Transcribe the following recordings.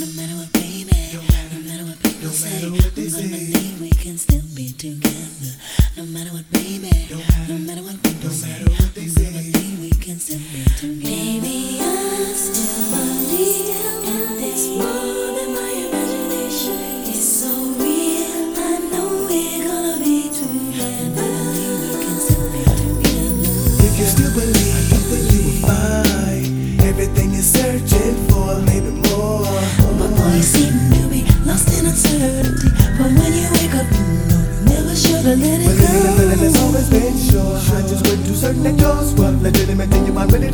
No matter what, baby. No matter what people say. I'm gonna believe we can still be together. No matter what, baby. No matter what people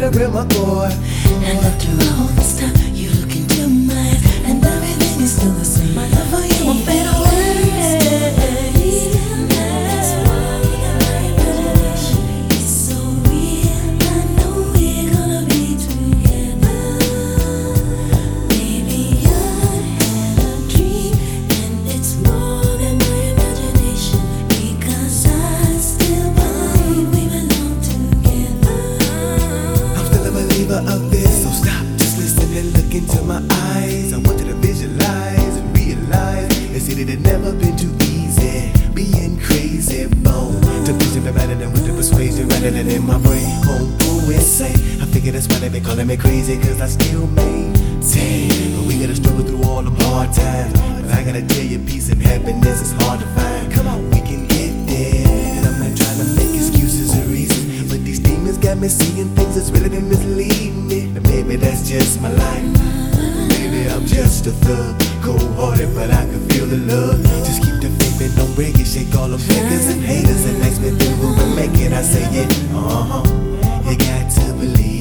and you realize it had never been too easy. Being crazy, bone to vision the rather than with the persuasion than in my brain. Oh, Home through say I figure that's why they been calling me crazy, cause I still maintain. But we gotta struggle through all them hard times. But I gotta tell you, peace and happiness is hard to find. Come on, we can get there. And I'm not trying to make excuses or reasons, but these demons got me seeing things that's really been misleading me. And maybe that's just my life. Maybe I'm just a thug, cold hearted, but I can feel the love. Just keep the faith and don't break it. Shake all them beggars and haters and move and make it. I say it, uh huh. You got to believe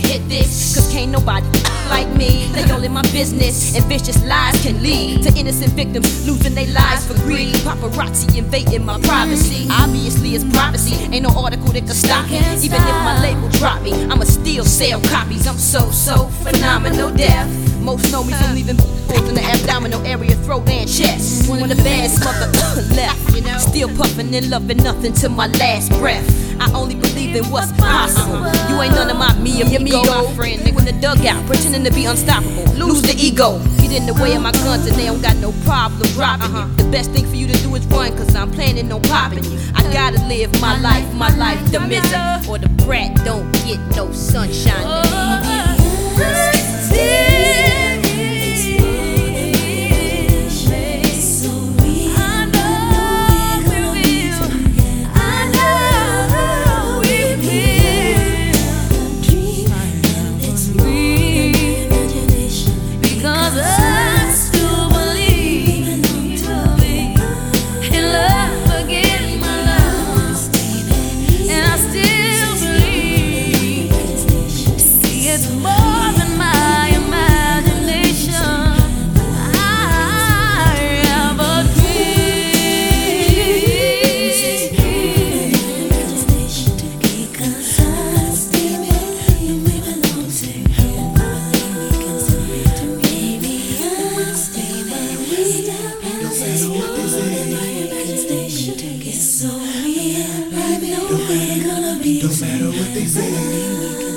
hit this. Cause can't nobody like me. They all in my business. And vicious lies can lead to innocent victims losing their lives for greed. Paparazzi invading my privacy. Obviously, it's privacy. Ain't no article that can stop me. Even if my label drop me, I'ma still sell copies. I'm so, so phenomenal deaf. Most know me from leaving holes in the abdominal area, throat and chest. When the baddest mother left, still puffing and loving nothing to my last breath. I only believe in what's possible. You ain't none of my me and me, my friend. Nigga in the dugout, pretending to be unstoppable. Lose the ego. Get in the way of my guns and they don't got no problem dropping uh-huh. you. The best thing for you to do is run, cause I'm planning on popping you. I gotta live my life, my life, the misery. Or the brat don't get no sunshine. Oh. Matter what they say.